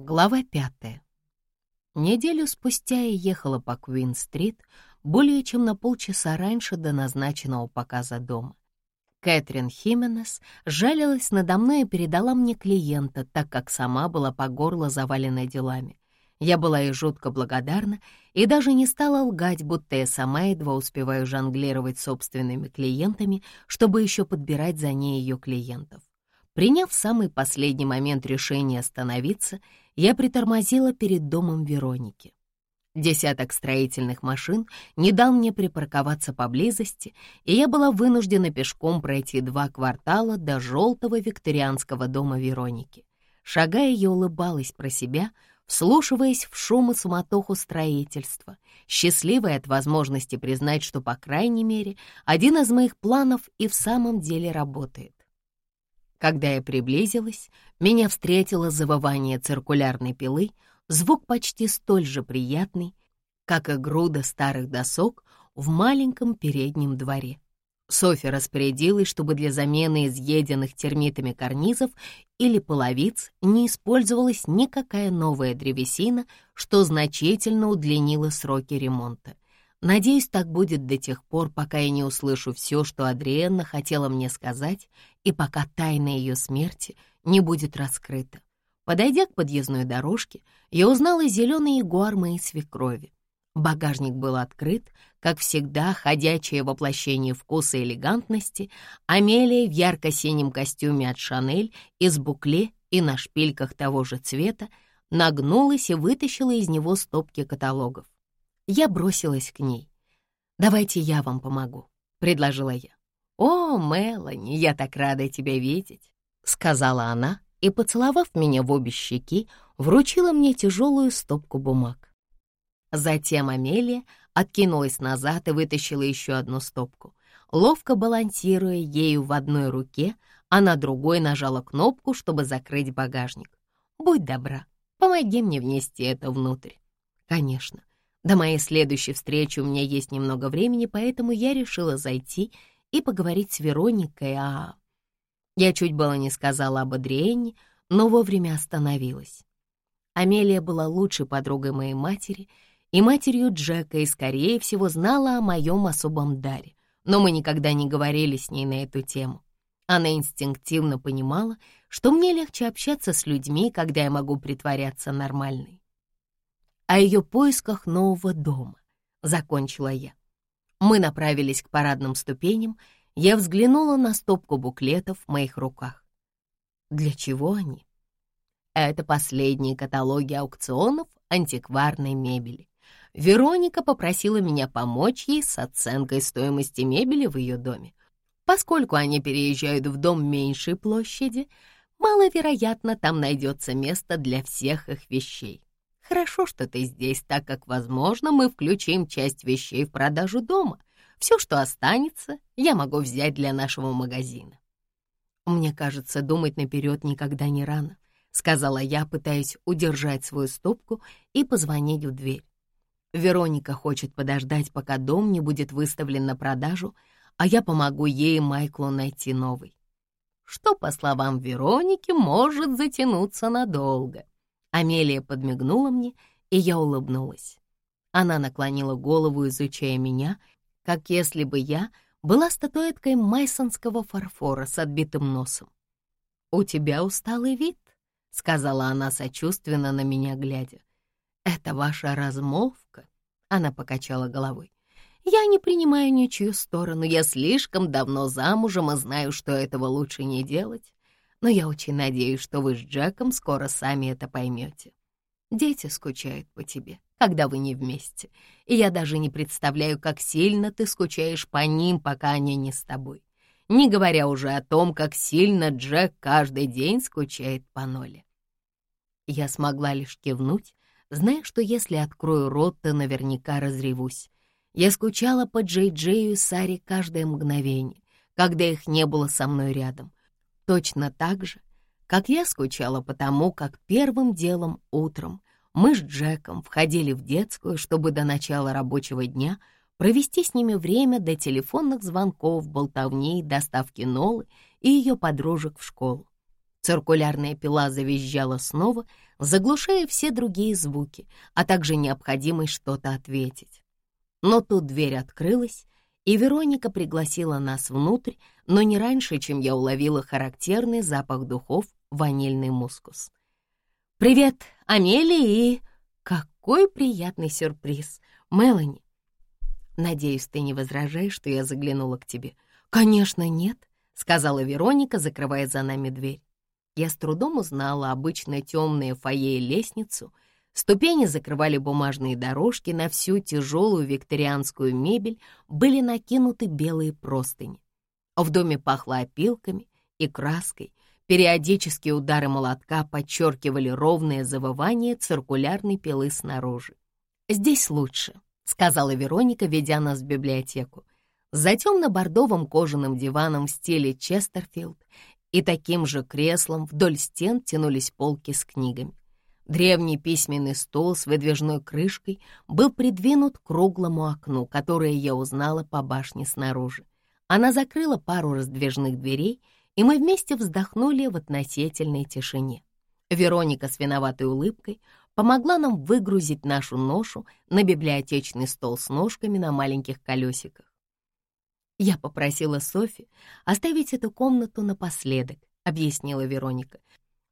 Глава пятая. Неделю спустя я ехала по Квин-стрит более чем на полчаса раньше до назначенного показа дома. Кэтрин Хименес жалилась надо мной и передала мне клиента, так как сама была по горло завалена делами. Я была ей жутко благодарна и даже не стала лгать, будто я сама едва успеваю жонглировать собственными клиентами, чтобы еще подбирать за ней ее клиентов. Приняв в самый последний момент решение остановиться, я притормозила перед домом Вероники. Десяток строительных машин не дал мне припарковаться поблизости, и я была вынуждена пешком пройти два квартала до желтого викторианского дома Вероники. Шагая, я улыбалась про себя, вслушиваясь в шум и суматоху строительства, счастливая от возможности признать, что, по крайней мере, один из моих планов и в самом деле работает. Когда я приблизилась, меня встретило завывание циркулярной пилы, звук почти столь же приятный, как и груда старых досок в маленьком переднем дворе. Софья распорядилась, чтобы для замены изъеденных термитами карнизов или половиц не использовалась никакая новая древесина, что значительно удлинило сроки ремонта. Надеюсь, так будет до тех пор, пока я не услышу все, что Адриэнна хотела мне сказать, и пока тайна ее смерти не будет раскрыта. Подойдя к подъездной дорожке, я узнала зеленый ягуар моей свекрови. Багажник был открыт, как всегда, ходячее воплощение вкуса и элегантности, Амелия в ярко-синем костюме от Шанель из букле и на шпильках того же цвета нагнулась и вытащила из него стопки каталогов. Я бросилась к ней. «Давайте я вам помогу», — предложила я. «О, Мелани, я так рада тебя видеть», — сказала она и, поцеловав меня в обе щеки, вручила мне тяжелую стопку бумаг. Затем Амелия откинулась назад и вытащила еще одну стопку. Ловко балансируя ею в одной руке, а на другой нажала кнопку, чтобы закрыть багажник. «Будь добра, помоги мне внести это внутрь». «Конечно. До моей следующей встречи у меня есть немного времени, поэтому я решила зайти и поговорить с Вероникой А. Я чуть было не сказала об Адриэне, но вовремя остановилась. Амелия была лучшей подругой моей матери и матерью Джека и, скорее всего, знала о моем особом даре, но мы никогда не говорили с ней на эту тему. Она инстинктивно понимала, что мне легче общаться с людьми, когда я могу притворяться нормальной о ее поисках нового дома, закончила я. Мы направились к парадным ступеням, я взглянула на стопку буклетов в моих руках. Для чего они? Это последние каталоги аукционов антикварной мебели. Вероника попросила меня помочь ей с оценкой стоимости мебели в ее доме. Поскольку они переезжают в дом меньшей площади, маловероятно, там найдется место для всех их вещей. Хорошо, что ты здесь, так как, возможно, мы включим часть вещей в продажу дома. Все, что останется, я могу взять для нашего магазина. Мне кажется, думать наперед никогда не рано, сказала я, пытаясь удержать свою стопку и позвонить в дверь. Вероника хочет подождать, пока дом не будет выставлен на продажу, а я помогу ей и Майклу найти новый. Что, по словам Вероники, может затянуться надолго. Амелия подмигнула мне, и я улыбнулась. Она наклонила голову, изучая меня, как если бы я была статуэткой майсонского фарфора с отбитым носом. «У тебя усталый вид», — сказала она сочувственно на меня глядя. «Это ваша размолвка?» — она покачала головой. «Я не принимаю ничью сторону, я слишком давно замужем и знаю, что этого лучше не делать но я очень надеюсь, что вы с Джеком скоро сами это поймете. Дети скучают по тебе, когда вы не вместе, и я даже не представляю, как сильно ты скучаешь по ним, пока они не с тобой, не говоря уже о том, как сильно Джек каждый день скучает по Ноле. Я смогла лишь кивнуть, зная, что если открою рот, то наверняка разревусь. Я скучала по Джей-Джею и Саре каждое мгновение, когда их не было со мной рядом, Точно так же, как я скучала по тому, как первым делом утром мы с Джеком входили в детскую, чтобы до начала рабочего дня провести с ними время до телефонных звонков, болтовней, доставки Нолы и ее подружек в школу. Циркулярная пила завизжала снова, заглушая все другие звуки, а также необходимость что-то ответить. Но тут дверь открылась, и Вероника пригласила нас внутрь, но не раньше, чем я уловила характерный запах духов ванильный мускус. «Привет, Амелия и...» «Какой приятный сюрприз! Мелани!» «Надеюсь, ты не возражаешь, что я заглянула к тебе?» «Конечно, нет», — сказала Вероника, закрывая за нами дверь. Я с трудом узнала обычное темное фойе и лестницу. Ступени закрывали бумажные дорожки, на всю тяжелую викторианскую мебель были накинуты белые простыни. В доме пахло опилками и краской, Периодические удары молотка подчеркивали ровное завывание циркулярной пилы снаружи. «Здесь лучше», — сказала Вероника, ведя нас в библиотеку. За темно-бордовым кожаным диваном в стиле Честерфилд и таким же креслом вдоль стен тянулись полки с книгами. Древний письменный стол с выдвижной крышкой был придвинут к круглому окну, которое я узнала по башне снаружи. Она закрыла пару раздвижных дверей — и мы вместе вздохнули в относительной тишине. Вероника с виноватой улыбкой помогла нам выгрузить нашу ношу на библиотечный стол с ножками на маленьких колесиках. «Я попросила Софи оставить эту комнату напоследок», — объяснила Вероника,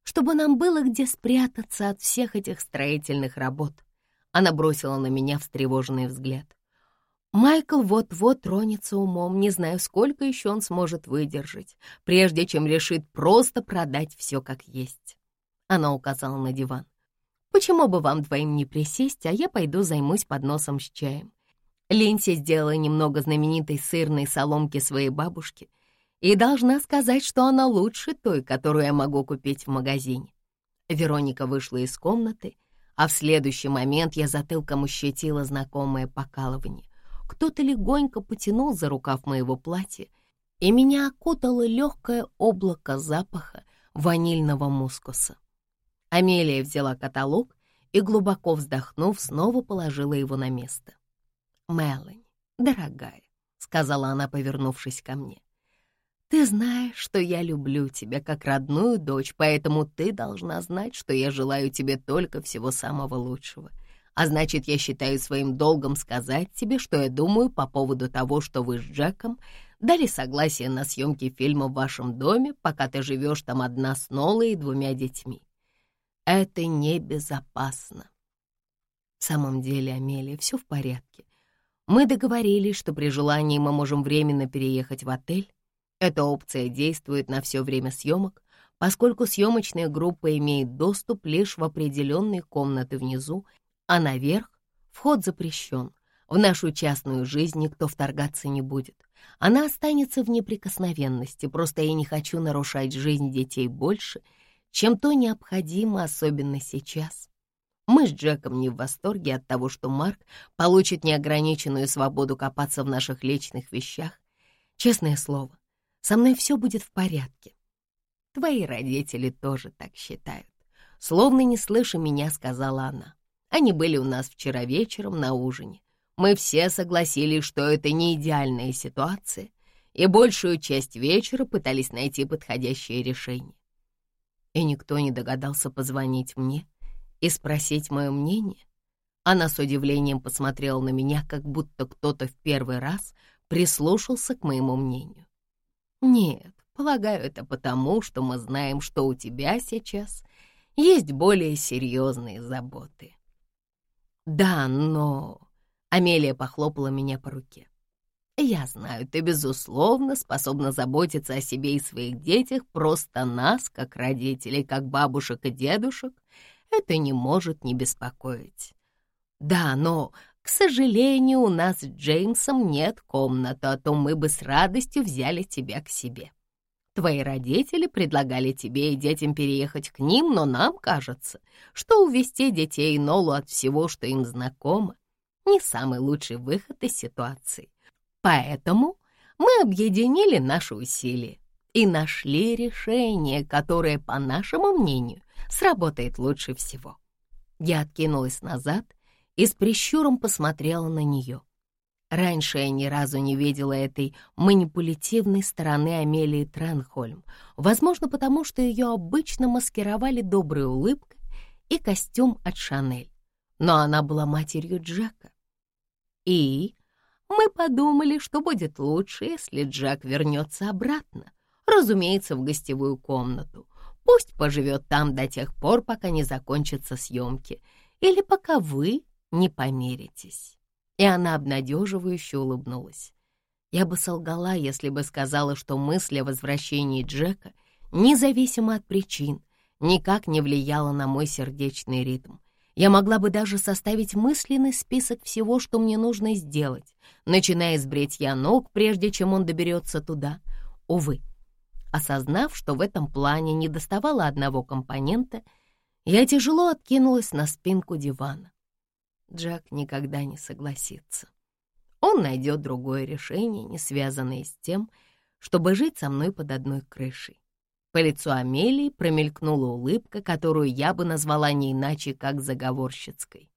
«чтобы нам было где спрятаться от всех этих строительных работ». Она бросила на меня встревоженный взгляд. Майкл вот-вот тронется умом, не знаю, сколько еще он сможет выдержать, прежде чем решит просто продать все как есть. Она указала на диван. «Почему бы вам двоим не присесть, а я пойду займусь подносом с чаем?» Линси сделала немного знаменитой сырной соломки своей бабушки и должна сказать, что она лучше той, которую я могу купить в магазине. Вероника вышла из комнаты, а в следующий момент я затылком ощутила знакомое покалывание. Кто-то легонько потянул за рукав моего платья, и меня окутало легкое облако запаха ванильного мускуса. Амелия взяла каталог и, глубоко вздохнув, снова положила его на место. «Мелани, дорогая», — сказала она, повернувшись ко мне, «ты знаешь, что я люблю тебя как родную дочь, поэтому ты должна знать, что я желаю тебе только всего самого лучшего. А значит, я считаю своим долгом сказать тебе, что я думаю по поводу того, что вы с Джеком дали согласие на съемки фильма в вашем доме, пока ты живешь там одна с Нолой и двумя детьми. Это небезопасно. В самом деле, Амелия, все в порядке. Мы договорились, что при желании мы можем временно переехать в отель. Эта опция действует на все время съемок, поскольку съемочная группа имеет доступ лишь в определенные комнаты внизу а наверх вход запрещен. В нашу частную жизнь никто вторгаться не будет. Она останется в неприкосновенности, просто я не хочу нарушать жизнь детей больше, чем то необходимо, особенно сейчас. Мы с Джеком не в восторге от того, что Марк получит неограниченную свободу копаться в наших личных вещах. Честное слово, со мной все будет в порядке. Твои родители тоже так считают. Словно не слыша меня, сказала она. Они были у нас вчера вечером на ужине. Мы все согласились, что это не идеальная ситуация, и большую часть вечера пытались найти подходящее решение. И никто не догадался позвонить мне и спросить мое мнение. Она с удивлением посмотрела на меня, как будто кто-то в первый раз прислушался к моему мнению. Нет, полагаю, это потому, что мы знаем, что у тебя сейчас есть более серьезные заботы. «Да, но...» — Амелия похлопала меня по руке. «Я знаю, ты, безусловно, способна заботиться о себе и своих детях, просто нас, как родителей, как бабушек и дедушек, это не может не беспокоить. Да, но, к сожалению, у нас с Джеймсом нет комнаты, а то мы бы с радостью взяли тебя к себе. Твои родители предлагали тебе и детям переехать к ним, но нам кажется, что увести детей Нолу от всего, что им знакомо, не самый лучший выход из ситуации. Поэтому мы объединили наши усилия и нашли решение, которое, по нашему мнению, сработает лучше всего. Я откинулась назад и с прищуром посмотрела на нее. Раньше я ни разу не видела этой манипулятивной стороны Амелии Тренхольм, возможно, потому что ее обычно маскировали доброй улыбкой и костюм от Шанель. Но она была матерью Джека. И мы подумали, что будет лучше, если Джек вернется обратно, разумеется, в гостевую комнату. Пусть поживет там до тех пор, пока не закончатся съемки, или пока вы не помиритесь. И она обнадеживающе улыбнулась. Я бы солгала, если бы сказала, что мысль о возвращении Джека, независимо от причин, никак не влияла на мой сердечный ритм. Я могла бы даже составить мысленный список всего, что мне нужно сделать, начиная с бритья ног, прежде чем он доберется туда. Увы, осознав, что в этом плане не доставало одного компонента, я тяжело откинулась на спинку дивана. Джек никогда не согласится. Он найдет другое решение, не связанное с тем, чтобы жить со мной под одной крышей. По лицу Амелии промелькнула улыбка, которую я бы назвала не иначе, как заговорщицкой.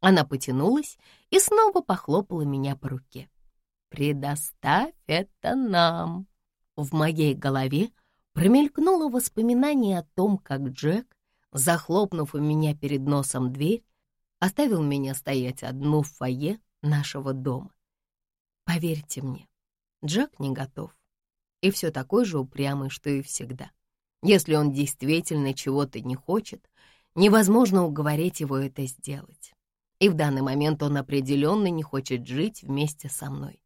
Она потянулась и снова похлопала меня по руке. «Предоставь это нам!» В моей голове промелькнуло воспоминание о том, как Джек, захлопнув у меня перед носом дверь, оставил меня стоять одну в фойе нашего дома. Поверьте мне, Джек не готов. И все такой же упрямый, что и всегда. Если он действительно чего-то не хочет, невозможно уговорить его это сделать. И в данный момент он определенно не хочет жить вместе со мной.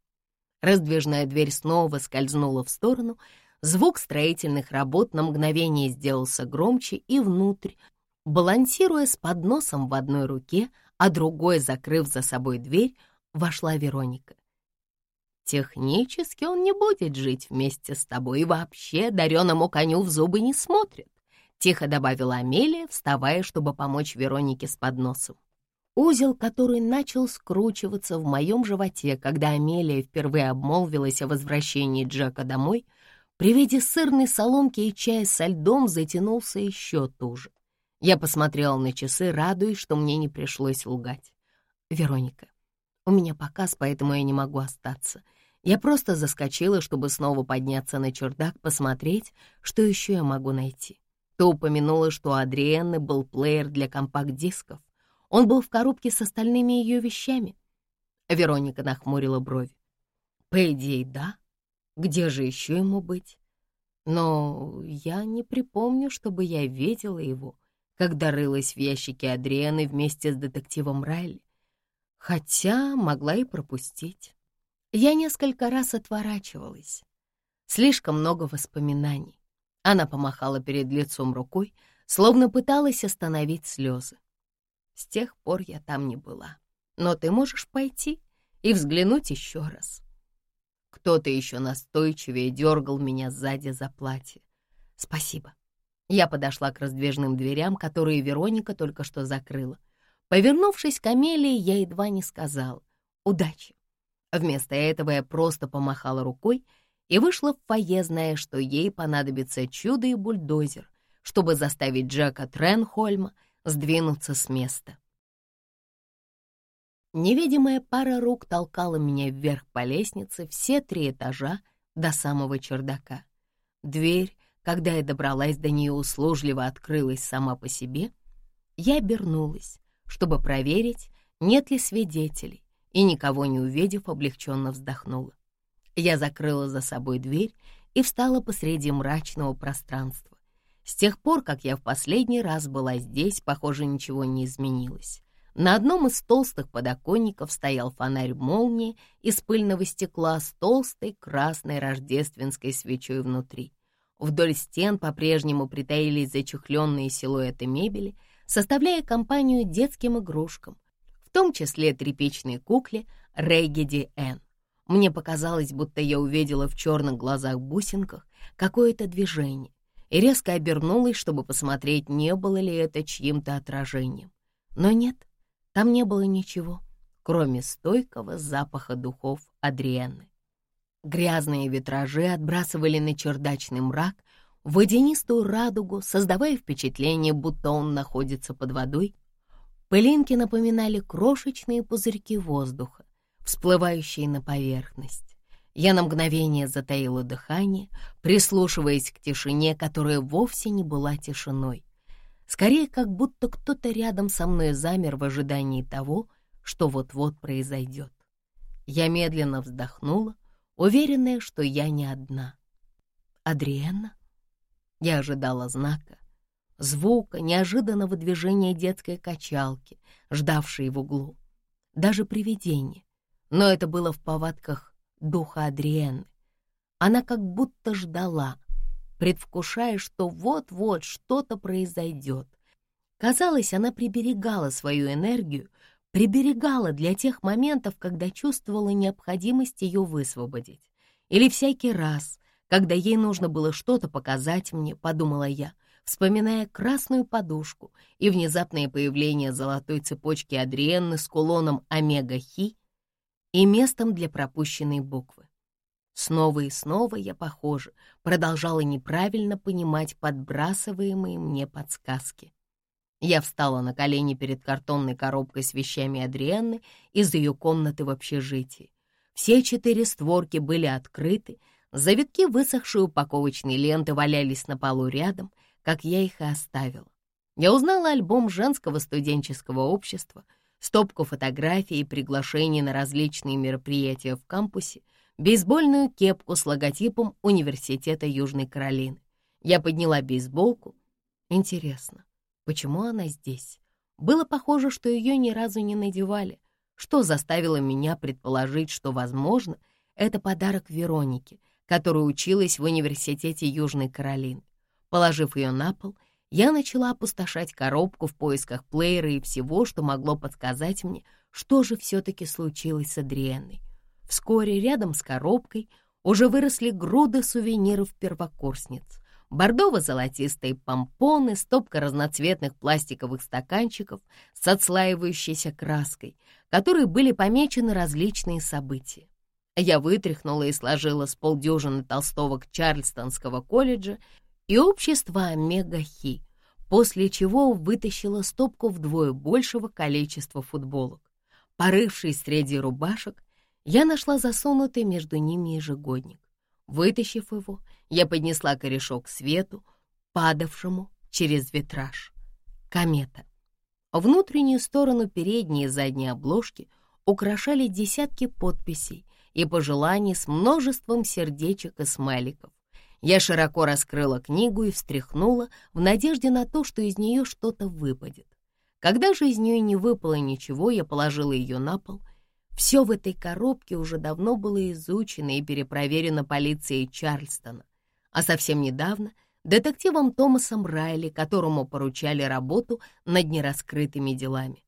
Раздвижная дверь снова скользнула в сторону, звук строительных работ на мгновение сделался громче, и внутрь Балансируя с подносом в одной руке, а другой, закрыв за собой дверь, вошла Вероника. «Технически он не будет жить вместе с тобой и вообще дареному коню в зубы не смотрит», тихо добавила Амелия, вставая, чтобы помочь Веронике с подносом. Узел, который начал скручиваться в моем животе, когда Амелия впервые обмолвилась о возвращении Джека домой, при виде сырной соломки и чая со льдом затянулся еще туже. Я посмотрела на часы, радуясь, что мне не пришлось лгать. «Вероника, у меня показ, поэтому я не могу остаться. Я просто заскочила, чтобы снова подняться на чердак, посмотреть, что еще я могу найти. Ты упомянула, что у Адриэнны был плеер для компакт-дисков. Он был в коробке с остальными ее вещами. Вероника нахмурила брови. По идее, да. Где же еще ему быть? Но я не припомню, чтобы я видела его когда рылась в ящике Адрианы вместе с детективом Райли. Хотя могла и пропустить. Я несколько раз отворачивалась. Слишком много воспоминаний. Она помахала перед лицом рукой, словно пыталась остановить слезы. С тех пор я там не была. Но ты можешь пойти и взглянуть еще раз. Кто-то еще настойчивее дергал меня сзади за платье. Спасибо. Я подошла к раздвижным дверям, которые Вероника только что закрыла. Повернувшись к Амелии, я едва не сказала «Удачи!». Вместо этого я просто помахала рукой и вышла в фойе, зная, что ей понадобится чудо и бульдозер, чтобы заставить Джека Тренхольма сдвинуться с места. Невидимая пара рук толкала меня вверх по лестнице все три этажа до самого чердака. Дверь когда я добралась до нее услужливо открылась сама по себе, я обернулась, чтобы проверить, нет ли свидетелей, и, никого не увидев, облегченно вздохнула. Я закрыла за собой дверь и встала посреди мрачного пространства. С тех пор, как я в последний раз была здесь, похоже, ничего не изменилось. На одном из толстых подоконников стоял фонарь молнии из пыльного стекла с толстой красной рождественской свечой внутри. Вдоль стен по-прежнему притаились зачехленные силуэты мебели, составляя компанию детским игрушкам, в том числе тряпичной кукле Рэггиди Энн. Мне показалось, будто я увидела в черных глазах-бусинках какое-то движение и резко обернулась, чтобы посмотреть, не было ли это чьим-то отражением. Но нет, там не было ничего, кроме стойкого запаха духов Адриэнны. Грязные витражи отбрасывали на чердачный мрак водянистую радугу, создавая впечатление, будто он находится под водой. Пылинки напоминали крошечные пузырьки воздуха, всплывающие на поверхность. Я на мгновение затаила дыхание, прислушиваясь к тишине, которая вовсе не была тишиной. Скорее, как будто кто-то рядом со мной замер в ожидании того, что вот-вот произойдет. Я медленно вздохнула, уверенная, что я не одна. «Адриэнна?» Я ожидала знака, звука, неожиданного движения детской качалки, ждавшей в углу. Даже привидение. Но это было в повадках духа Адриэнны. Она как будто ждала, предвкушая, что вот-вот что-то произойдет. Казалось, она приберегала свою энергию, приберегала для тех моментов, когда чувствовала необходимость ее высвободить. Или всякий раз, когда ей нужно было что-то показать мне, подумала я, вспоминая красную подушку и внезапное появление золотой цепочки Адриенны с кулоном Омега-Хи и местом для пропущенной буквы. Снова и снова я, похоже, продолжала неправильно понимать подбрасываемые мне подсказки. Я встала на колени перед картонной коробкой с вещами Адриенны из ее комнаты в общежитии. Все четыре створки были открыты, завитки высохшей упаковочной ленты валялись на полу рядом, как я их и оставила. Я узнала альбом женского студенческого общества, стопку фотографий и приглашений на различные мероприятия в кампусе, бейсбольную кепку с логотипом Университета Южной Каролины. Я подняла бейсболку. Интересно, Почему она здесь? Было похоже, что ее ни разу не надевали, что заставило меня предположить, что, возможно, это подарок Веронике, которая училась в университете Южной Каролины. Положив ее на пол, я начала опустошать коробку в поисках плеера и всего, что могло подсказать мне, что же все-таки случилось с Адриенной. Вскоре рядом с коробкой уже выросли груды сувениров первокурсниц бордово-золотистые помпоны, стопка разноцветных пластиковых стаканчиков с отслаивающейся краской, которые были помечены различные события. Я вытряхнула и сложила с полдюжины толстовок Чарльстонского колледжа и общества Омега-Хи, после чего вытащила стопку вдвое большего количества футболок. Порывшись среди рубашек, я нашла засунутый между ними ежегодник. Вытащив его, я поднесла корешок к свету, падавшему через витраж. Комета. Внутреннюю сторону передней и задней обложки украшали десятки подписей и пожеланий с множеством сердечек и смайликов. Я широко раскрыла книгу и встряхнула в надежде на то, что из нее что-то выпадет. Когда же из нее не выпало ничего, я положила ее на пол все в этой коробке уже давно было изучено и перепроверено полицией Чарльстона, а совсем недавно детективом Томасом Райли, которому поручали работу над нераскрытыми делами.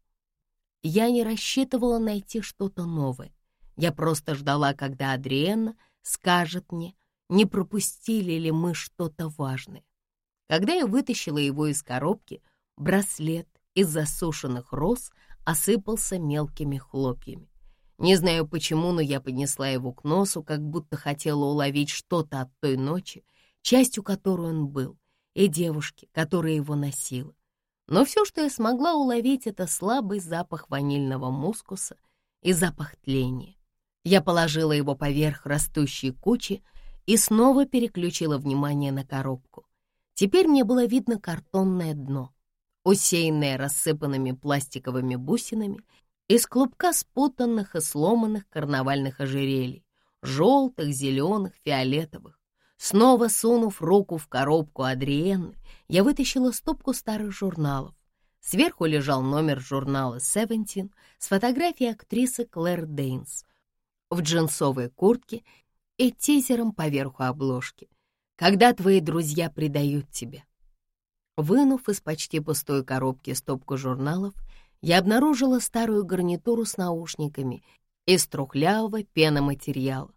Я не рассчитывала найти что-то новое. Я просто ждала, когда Адриэнна скажет мне, не пропустили ли мы что-то важное. Когда я вытащила его из коробки, браслет из засушенных роз осыпался мелкими хлопьями. Не знаю почему, но я поднесла его к носу, как будто хотела уловить что-то от той ночи, частью которой он был, и девушки, которая его носила. Но все, что я смогла уловить, это слабый запах ванильного мускуса и запах тления. Я положила его поверх растущей кучи и снова переключила внимание на коробку. Теперь мне было видно картонное дно, усеянное рассыпанными пластиковыми бусинами из клубка спутанных и сломанных карнавальных ожерелий, желтых, зеленых, фиолетовых. Снова сунув руку в коробку Адриенны, я вытащила стопку старых журналов. Сверху лежал номер журнала «Севентин» с фотографией актрисы Клэр Дейнс в джинсовой куртке и тизером поверху обложки. «Когда твои друзья предают тебя». Вынув из почти пустой коробки стопку журналов, я обнаружила старую гарнитуру с наушниками из трухлявого пеноматериала.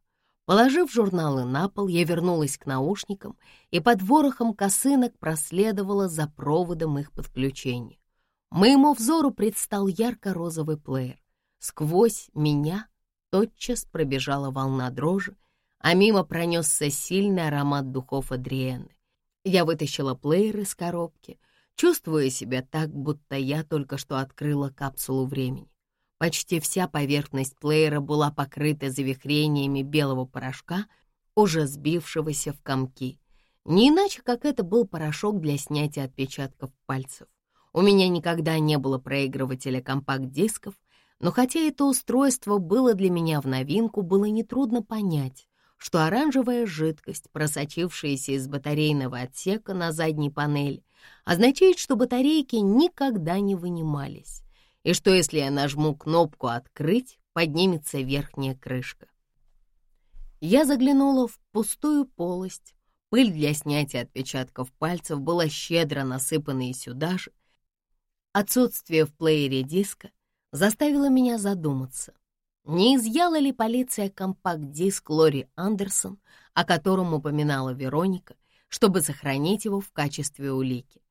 Положив журналы на пол, я вернулась к наушникам и под ворохом косынок проследовала за проводом их подключения. Моему взору предстал ярко-розовый плеер. Сквозь меня тотчас пробежала волна дрожи, а мимо пронесся сильный аромат духов Адриэны. Я вытащила плеер из коробки, чувствуя себя так, будто я только что открыла капсулу времени. Почти вся поверхность плеера была покрыта завихрениями белого порошка, уже сбившегося в комки. Не иначе, как это был порошок для снятия отпечатков пальцев. У меня никогда не было проигрывателя компакт-дисков, но хотя это устройство было для меня в новинку, было нетрудно понять, что оранжевая жидкость, просочившаяся из батарейного отсека на задней панели, означает, что батарейки никогда не вынимались, и что если я нажму кнопку «Открыть», поднимется верхняя крышка. Я заглянула в пустую полость. Пыль для снятия отпечатков пальцев была щедро насыпана и сюда же. Отсутствие в плеере диска заставило меня задуматься, не изъяла ли полиция компакт-диск Лори Андерсон, о котором упоминала Вероника, чтобы сохранить его в качестве улики.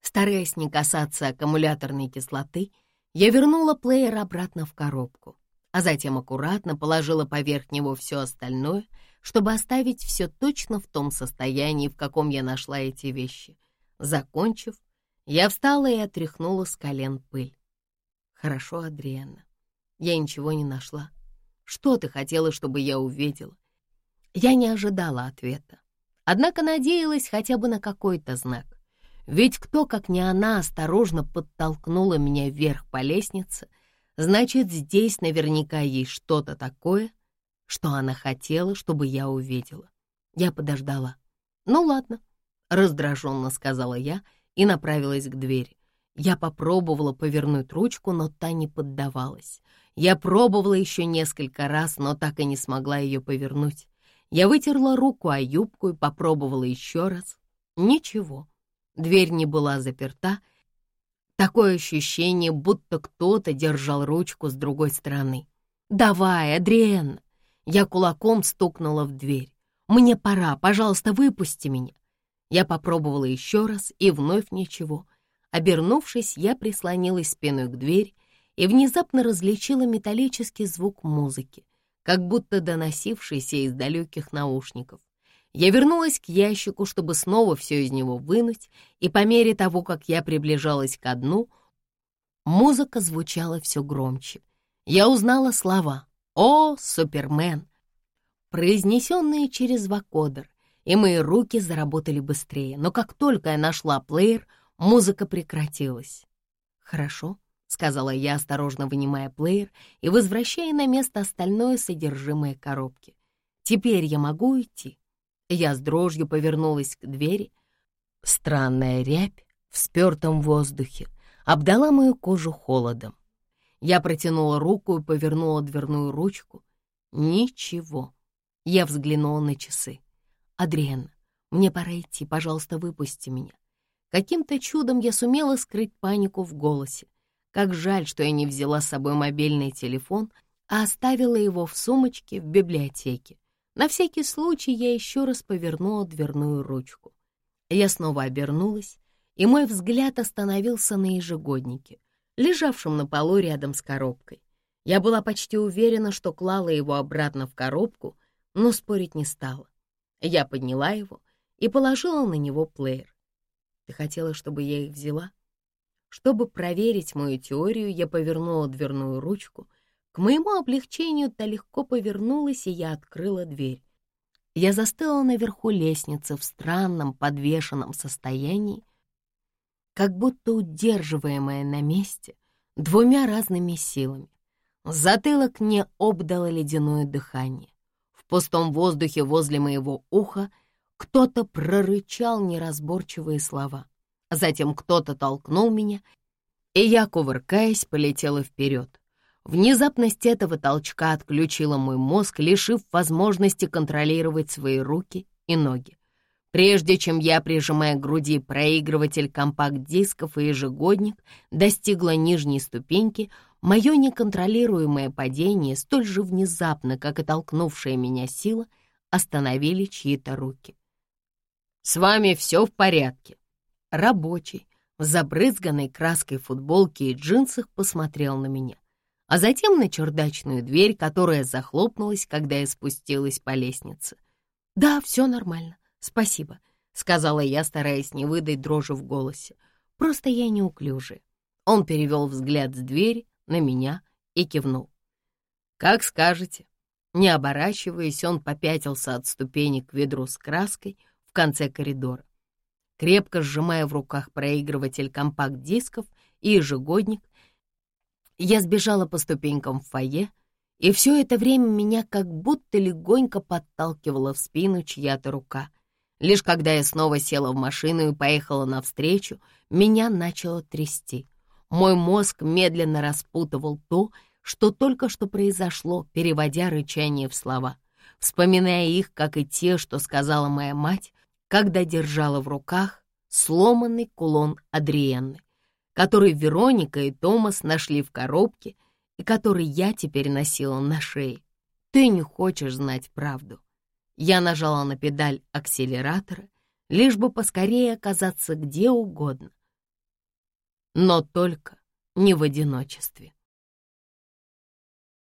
Стараясь не касаться аккумуляторной кислоты, я вернула плеер обратно в коробку а затем аккуратно положила поверх него все остальное, чтобы оставить все точно в том состоянии, в каком я нашла эти вещи. Закончив, я встала и отряхнула с колен пыль. «Хорошо, Адриана, я ничего не нашла. Что ты хотела, чтобы я увидела?» Я не ожидала ответа, однако надеялась хотя бы на какой-то знак. Ведь кто, как не она, осторожно подтолкнула меня вверх по лестнице — Значит, здесь наверняка есть что-то такое, что она хотела, чтобы я увидела. Я подождала. «Ну ладно», — раздраженно сказала я и направилась к двери. Я попробовала повернуть ручку, но та не поддавалась. Я пробовала еще несколько раз, но так и не смогла ее повернуть. Я вытерла руку о юбку и попробовала еще раз. Ничего. Дверь не была заперта, Такое ощущение, будто кто-то держал ручку с другой стороны. «Давай, Адриэн!» Я кулаком стукнула в дверь. «Мне пора, пожалуйста, выпусти меня!» Я попробовала еще раз, и вновь ничего. Обернувшись, я прислонилась спиной к двери и внезапно различила металлический звук музыки, как будто доносившийся из далеких наушников. Я вернулась к ящику, чтобы снова все из него вынуть, и по мере того, как я приближалась к дну, музыка звучала все громче. Я узнала слова «О, Супермен!», произнесенные через вакодер, и мои руки заработали быстрее, но как только я нашла плеер, музыка прекратилась. «Хорошо», — сказала я, осторожно вынимая плеер и возвращая на место остальное содержимое коробки. «Теперь я могу уйти?» Я с дрожью повернулась к двери. Странная рябь в спертом воздухе обдала мою кожу холодом. Я протянула руку и повернула дверную ручку. Ничего. Я взглянула на часы. «Адриэн, мне пора идти, пожалуйста, выпусти меня». Каким-то чудом я сумела скрыть панику в голосе. Как жаль, что я не взяла с собой мобильный телефон, а оставила его в сумочке в библиотеке. На всякий случай я еще раз повернула дверную ручку. Я снова обернулась, и мой взгляд остановился на ежегоднике, лежавшем на полу рядом с коробкой. Я была почти уверена, что клала его обратно в коробку, но спорить не стала. Я подняла его и положила на него плеер. Ты хотела, чтобы я их взяла? Чтобы проверить мою теорию, я повернула дверную ручку — к моему облегчению та легко повернулась, и я открыла дверь. Я застыла наверху лестницы в странном подвешенном состоянии, как будто удерживаемая на месте двумя разными силами. Затылок не обдало ледяное дыхание. В пустом воздухе возле моего уха кто-то прорычал неразборчивые слова. Затем кто-то толкнул меня, и я, кувыркаясь, полетела вперед. Внезапность этого толчка отключила мой мозг, лишив возможности контролировать свои руки и ноги. Прежде чем я, прижимая к груди проигрыватель компакт-дисков и ежегодник, достигла нижней ступеньки, мое неконтролируемое падение, столь же внезапно, как и толкнувшая меня сила, остановили чьи-то руки. «С вами все в порядке». Рабочий, в забрызганной краской футболке и джинсах посмотрел на меня а затем на чердачную дверь, которая захлопнулась, когда я спустилась по лестнице. «Да, все нормально, спасибо», — сказала я, стараясь не выдать дрожи в голосе. «Просто я неуклюжая». Он перевел взгляд с двери на меня и кивнул. «Как скажете». Не оборачиваясь, он попятился от ступени к ведру с краской в конце коридора. крепко сжимая в руках проигрыватель компакт-дисков и ежегодник, я сбежала по ступенькам в фойе, и все это время меня как будто легонько подталкивала в спину чья-то рука. Лишь когда я снова села в машину и поехала навстречу, меня начало трясти. Мой мозг медленно распутывал то, что только что произошло, переводя рычание в слова, вспоминая их, как и те, что сказала моя мать, когда держала в руках сломанный кулон Адриенны который Вероника и Томас нашли в коробке и который я теперь носила на шее. Ты не хочешь знать правду. Я нажала на педаль акселератора, лишь бы поскорее оказаться где угодно. Но только не в одиночестве.